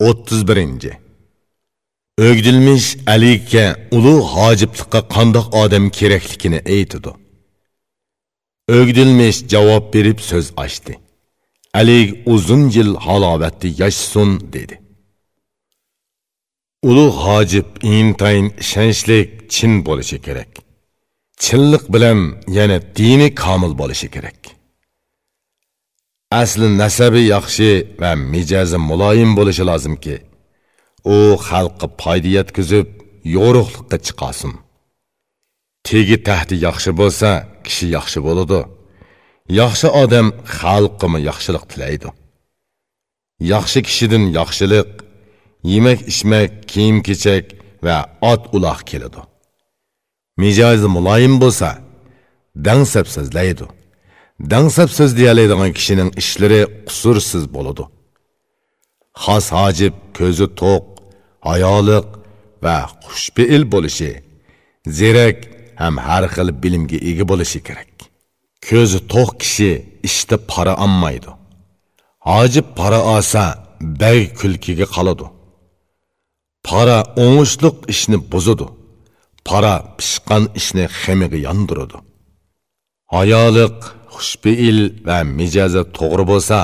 31. Ögdilmiş Alikka ulug' haciplikka qandoq odam kerakligini aytidi. Ögdilmiş javob berib so'z ochdi. Alik uzun yil halovatda yashsin dedi. Ulug' hojib intayin ishonchlik chin bo'lishi kerak. Chinlik bilan yana dini komil bo'lishi kerak. Asli nasabi yaxshi va mijozi muloyim bo'lishi lozimki, u xalqqa foyda yetkazib, yo'ruqlikqa chiqasin. Tegi tahti yaxshi bo'lsa, kishi yaxshi bo'ladi. Yaxshi odam xalqqa yaxshilik tilaydi. Yaxshi kishidan yaxshilik, yemak ichmak, kiyim kechak va ot uloq keladi. Mijozi muloyim bo'lsa, dangsab so'zlaydi. Dangsab so'zlaydigan kishining ishlari qusursiz bo'ladi. Xos hojib ko'zi to'q, hayoliq va xushbeil bo'lishi, zerak ham har xil bilimga ega bo'lishi kerak. Ko'zi to'q kishi ishda para olmaydi. Hojib para olsa, bag kulkiga qoladi. Para o'ngishliq ishni buzadi. Para pishqan ishni xemiga yondiradi. Hayoliq, xushbeil va mijozi to'g'ri bo'lsa,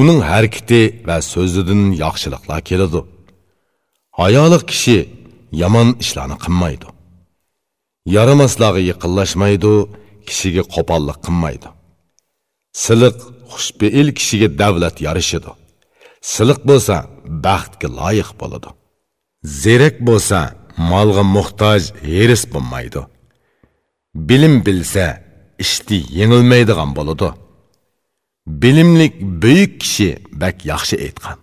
uning harakati va so'zidan yaxshiliklar keladi. Hayoliq kishi yomon ishlarni qilmaydi. Yaramaslarga yaqinlashmaydi, kishiga qo'pollik qilmaydi. Siliq, xushbeil kishiga davlat yarishadi Siliq bo'lsa, baxtga loyiq bo'ladi. Zerak bo'lsa, molga muhtoj heris bo'lmaydi. Bilim bilsa, ishni yengilmaydigan bo'ladi. Bilimlik buyuk kishi bak yaxshi aytgan.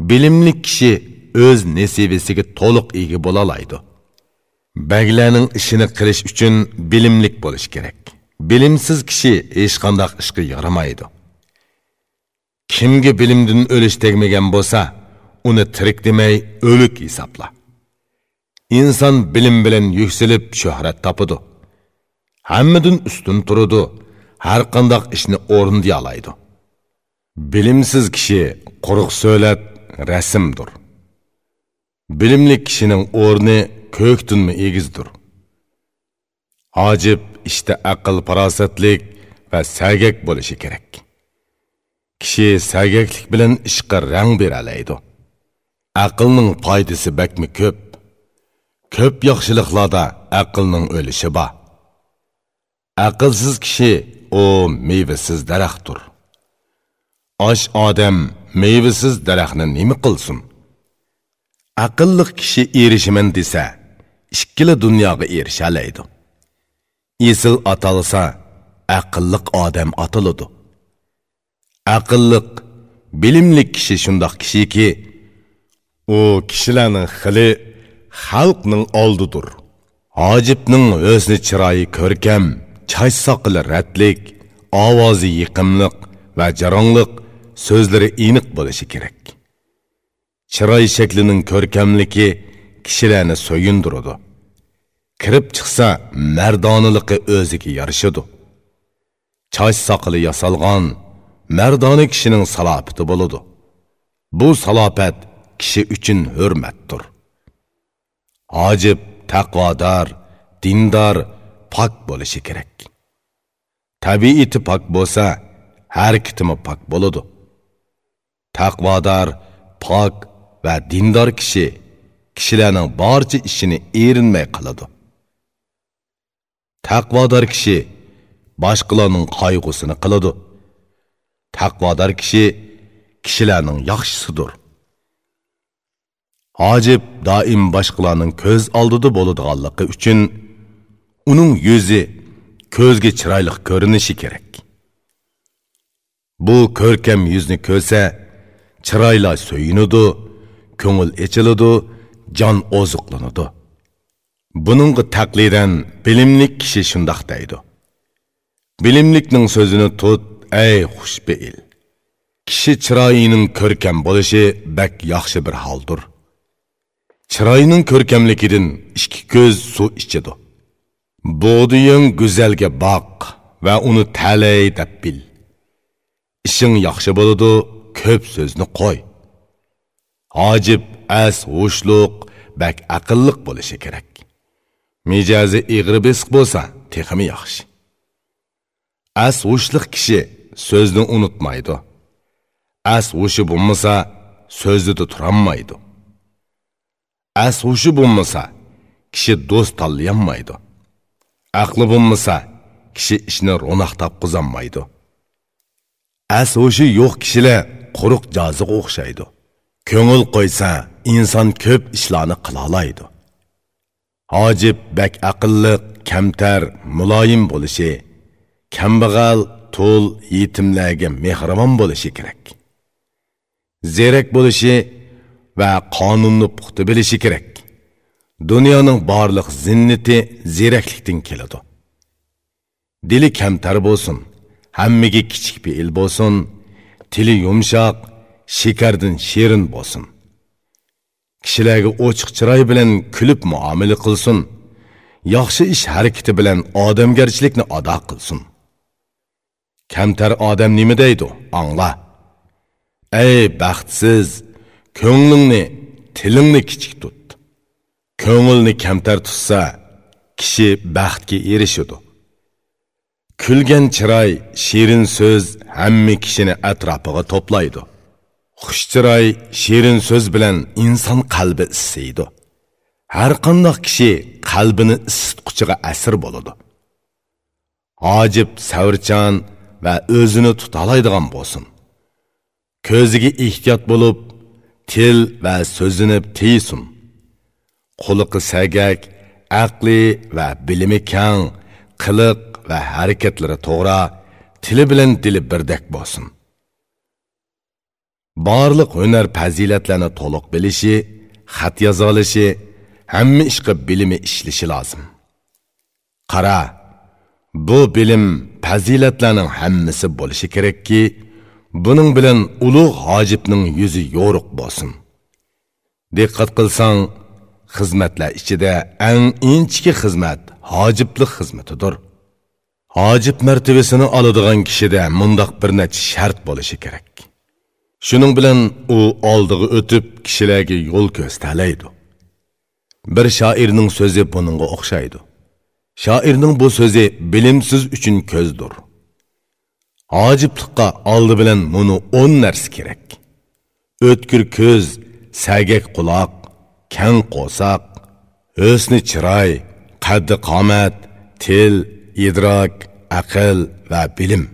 Bilimlik kishi o'z nasibasiga to'liq ega bo'lolaydi. Baglarning ishini qilish uchun bilimlik bo'lish kerak. Bilimsiz kishi hech qandaq ishga yaramaydi. Kimga bilimdan o'lish tegmagan bo'lsa, uni tirik demay o'lik hisobla. Inson bilim bilan yuksilib shuhrat topadi. Hammadan ustun turadi. Har qanday ishni o'rindiya oladi. Bilimsiz kishi quruq so'lab rasmdir. Bilimli kishining o'rni ko'kdinmi egizdir. Hojib ishda aql farosatlik va sagak bo'lishi kerak. Kishi sagaklik bilan ishqa rang beralaydi. Aqlning foydasi bakmi ko'p. Ko'p yaxshiliklarda aqlning o'lishi bor. Aqlsiz kishi o mevasiz daraxtdir. Osh odam mevasiz daraxtni nima qilsin? Aqlli kishi erishiman desa, ikkila dunyoga erisha oladi. Esil atalsa, aqlliq odam atiladi. Aqlliq, bilimli kishi shundoq kishiki, u kishilarning xili xalqning oldidir. Hojibning o'zni chiroyi ko'rkam, chash soqili ratlik, ovozi yiqimliq va jaronliq, so'zlari iniq bo'lishi kerak. Chiroy shaklining ko'rkamligi kishilarni so'yindiradi. Kirib chiqsa, mardoniligi o'ziga yarashadi. Chash soqili yasalgan mardona kishining salopati bo'ladi. Bu salopat kishi uchun hurmatdir. Hojib, taqvodor, dindor, pok bo'lishi kerak. Tabiiti pok bo'lsa, harakatimi pok bo'ladi. Taqvodor, pok va dindor kishi kishilarning barcha ishini erinmay qiladi. Taqvodor kishi boshqalarning qayg'usini qiladi. Taqvodor kishi kishilarning yaxshisidir. Hojib doim boshqalarning ko'z oldida bo'ladiganligi uchun uning yuzi ko'zga chiroyli ko'rinishi kerak. Bu ko'rkam yuzni ko'rsa, chiroylar so'yinadi, ko'ngil echiladi, jon oziqlanadi. Buningga taqlidan bilimlik kishi shundoq deydi. Bilimlikning so'zini tut, ey xushbeil. Kishi chiroyining ko'rkam bo'lishi bak yaxshi bir holdir. Chiroyining ko'rkamligidan ikki ko'z suv ichadi. Bo'diying go'zalga boq va uni talay deb bil. Ishing yaxshi bo'ladi, ko'p so'zni qo'y. hojib as hushluq bak aqlliq bo'lishi kerak. Mijozi ig'ri besiq bo'lsa texmi yaxshi. As hushliq kishi so'zni unutmaydi. As hushi bo'lmasa so'zida turolmaydi as hushi bo'lmasa kishi do'st tanlayolmaydi aqli bo'lmasa kishi ishni ro'naq topqizolmaydi. As hushi yo'q kishilar quruq joziga o'xshaydi. Ko'ngil qo'ysa inson ko'p ishlarni qilolaydi. Hojib bak aqlli kamtar muloyim bo'lishi kambag'al to'l yetimlarga mehribon bo'lishi kerak. Zerak bo'lishi va qonunni puxta bilishi kerak. Dunyoning borliq zinnati zeraklikdan keladi. Dili kamtar bo'lsin hammaga kichik pe'il bo'lsin tili yumshoq shekardan shirin bo'lsin. Kishilarga ochiq chiroy bilan kulib muomala qilsin yaxshi ish harakati bilan odamgarchilikni ado qilsin. Kamtar odam nima deydi angla. Ey baxtsiz ko'nglingni tilingni kichik tut. Ko'ngilni kamtar tutsa kishi baxtga erishadi kulgan chiroy shirin so'z hamma kishini atrofiga to'playdi. Xush chiroy shirin so'z bilan inson qalbi issiydi. Har qandoq kishi qalbini isitquchiga asir bo'ladi. Ojib savrchan va o'zini tutalaydigan bo'lsin. Ko'ziga ehtiyot bo'lib til va so'zini tiysin. Quliqi sagak aqli va bilimi kang qiliq va harakatlari to'g'ri. Tili bilan dili birdek bo'lsin. Barliq hunar fazilatlarni to'liq bilishi xat yoza olishi hamma ishqa bilimi ishlashi lozim. Qara bu bilim fazilatlarning hammasi bo'lishi kerakki buning bilan ulug' hojibning yuzi yo'riq bo'lsin. Diqqat qilsang xizmatlar ichida eng inchki xizmat hojiblik xizmatidir. Hojib martabasini oladigan kishida mundoq bir necha shart bo'lishi kerak. Shuning bilan u oldiga o'tib kishilarga yo'l ko'rsatalaydi bir shoirning so'zi buningga o'xshaydi. Shoirning bu so'zi bilimsiz uchun ko'zdir. Hojibliqqa oldi bilan buni o'n narsa kerak. O'tkir ko'z sagak quloq kang qo'saq husni chiroy qaddi qomat til idrok aql va bilim.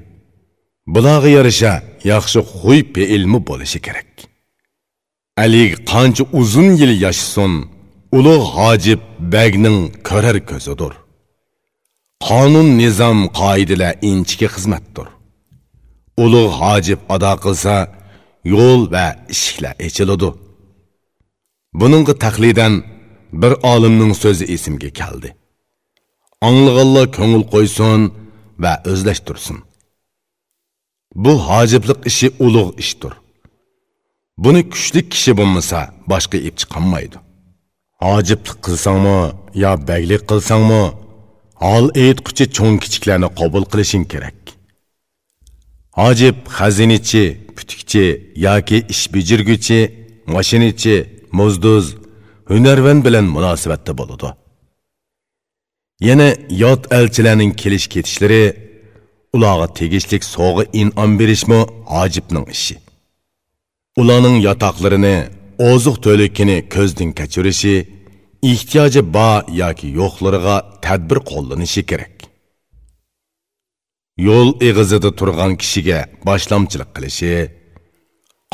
Bularga yarasha yaxshi xuy peilmi bo'lishi kerak. Alik qancha uzun yil yashasin ulug' hojib bagning ko'rar ko'zidir. Qonun nizom qoidalar inchiki xizmatdir. Ulug' hojib ado qilsa yo'l va eshiklar echiladi. Buningga taqlidan bir olimning so'zi esimga keldi. Anglag'anlar ko'ngil qo'ysin va o'zlashtirsin. Bu hojiblik ishi ulug' ishdir. Buni kuchli kishi bo'lmasa boshqa ip chiqolmaydi hojiblik qilsangmi yo baglik qilsangmi hol aytquchi cho'ng kichiklarni qabul qilishing kerak. Hojib xazinachi putukchi yoki ish bijirguchi mashinachi muzduz hunarvand bilan munosabatda bo'ladi. Yana yot elchilarning kelish ketishlari ularga tegishlik sovg'a in'om berishmi hojibning ishi. Ularning yotoqlarini oziq to'likini ko'zdan kechirishi ehtiyoji bor yoki yo'qlariga tadbir qo'llanishi kerak. Yo'l eg'izida turgan kishiga boshlamchilik qilishi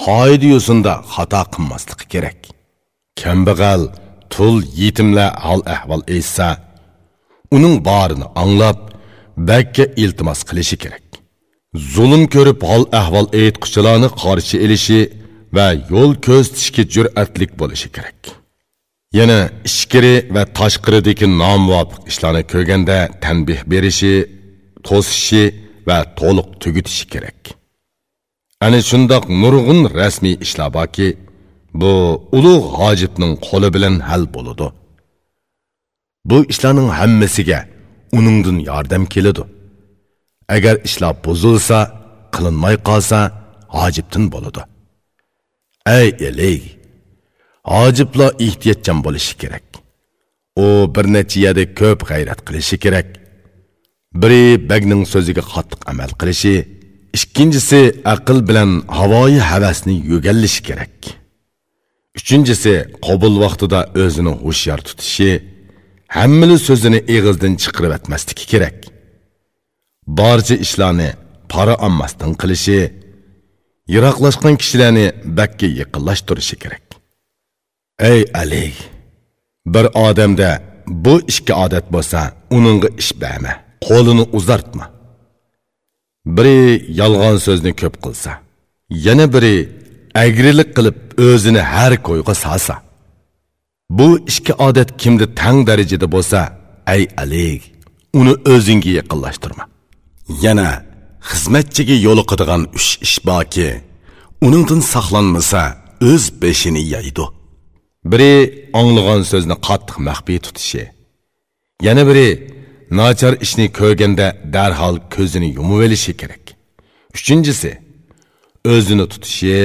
qoida yo'sinda xato qilmasligi kerak. Kambag'al tul yetimlar hol ahvol eshitsa uning borini anglab bakka iltimos qilishi kerak. Zulm ko'rib hol ahvol aytquchilarni qarshi elishi va yo'l ko'zitishga jur'atlik bo'lishi kerak. Yana ichkiri va tashqiridagi nomuvofiq ishlarni ko'rganda tanbeh berishi to'sishi va to'liq tugutishi kerak. Ana shundoq nurg'un rasmiy ishlar borki bu ulug' g'ojibning qo'li bilan hal bo'ladi bu ishlarning hammasiga uningdan yordam keladi. Agar ishlar buzilsa qilinmay qolsa hojibdan bo'ladi. Ey elik hojiblar ehtiyotchan bo'lishi kerak. U bir necha yerda ko'p g'ayrat qilishi kerak. Biri bagning so'ziga qattiq amal qilishi ikkinchisi aql bilan havoyi havasni yo'gallishi kerak. Uchinchisi qabul vaqtida o'zini hushyor tutishi hammili so'zini ig'izdan chiqarib atmasligi kerak barcha ishlarni para olmasdan qilishi yiroqlashgan kishilarni bakka yaqinlashtirishi kerak ey ali bir odamda bu ikki odat bo'lsa uningga ish berma qo'lini uzartma. Biri yolg'on so'zni ko'p qilsa yana biri agrilik qilib o'zini har ko'yga salsa bu ikki odat kimda tang darajada bo'lsa ay alik uni o'zingga yaqinlashtirma. Yana xizmatchiga yo'liqadigan uch ish borki uningdan saqlanmasa o'z beshini yaydi. Biri anglagan so'zni qattiq maxfiy tutishi. Yana biri nachar ishni ko'rganda darhol ko'zini yumib olishi kerak. Uchinchisi o'zini tutishi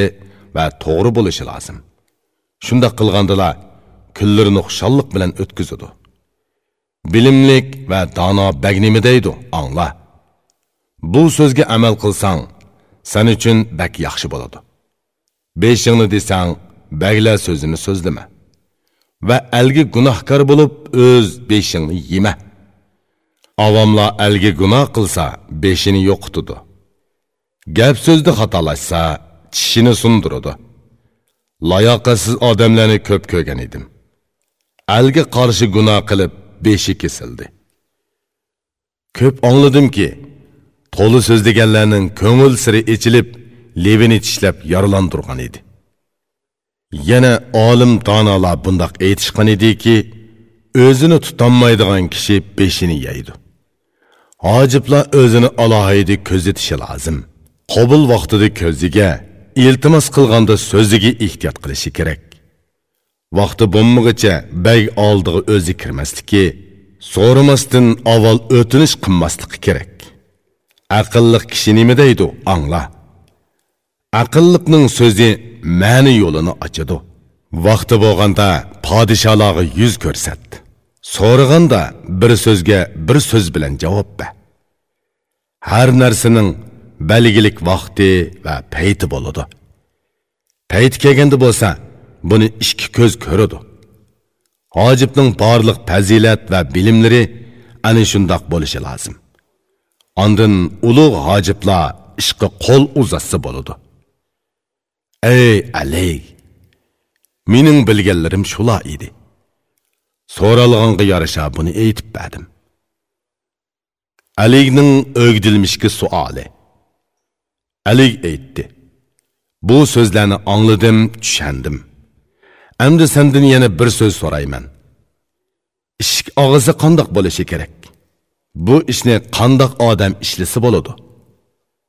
va to'g'ri bo'lishi lozim. Shundoq qilgandilar kunlarini xushalliq bilan o'tkazadi. Bilimlik va dono bag nima deydi angla bu so'zga amal qilsang san uchun bak yaxshi bo'ladi. Beshingni desang bagla so'zini so'zlama. Va algi gunohkor bo'lib o'z beshingni yema. Avomlar algi gunoh qilsa beshini yo'qitadi gap so'zda xatolashsa tishini sundiradi layoqatsiz odamlarni ko'p ko'rgan edim alga qarshi gunoh qilib beshi kesildi. Ko'p angladimki to'li so'zlaganlarning ko'ngil siri ichilib levini tishlab yaralantirgan edi yana olim donolar bundoq aytishgan ediki o'zini tutolmaydigan kishi beshini yeydi hojiblar o'zini alohida ko'zitishi lozim qabul vaqtida ko'ziga iltimos qilganda so'ziga ehtiyot qilishi kerak. Vaqti bo'lmag'icha bag oldiga o'zi kirmasligi so'ramasdan avval o'tinish qilmasligi kerak. Aqlliq kishi nima deydi angla. Aqlliqning so'zi ma'ni yo'lini ochadi. Vaqti bo'lganda podsholarga yuz ko'rsat so'raganda bir so'zga bir so'z bilan javob ber har narsaning belgilik vaqti va payti bo'ladi payti kelganda bo'lsa buni ikki ko'z ko'radi hojibning barliq fazilat va bilimlari ana shundoq bo'lishi lozim Ondan ulug' hojiblar ishqa qo'l uzatsa bo'ladi. Ey alay mening bilganlarim shular edi. So'ralganga yarasha buni aytib berdim. Alining o'gdilmishki suoli. Ali aytdi. Bu so'zlarni angladim, tushandim. Endi sendan yana bir so'z so'rayman. Ishik og'izi qandoq bo'lishi kerak? bu ishni qandoq odam ishlasa bo'ladi